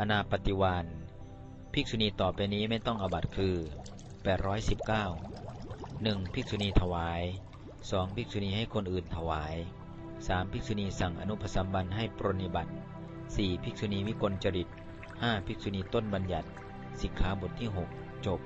อนาปฏิวานภิกษุณีต่อไปนี้ไม่ต้องอบัตคือ 819 1. ภิกษุณีถวาย 2. ภิกษุณีให้คนอื่นถวาย 3. ภิกษุณีสั่งอนุปสัมบันให้ปรนิบัติ 4. ภิกษุณีวิกลจริต 5. ภิกษุณีต้นบัญญัติ สิกขาบทที่ 6 จบ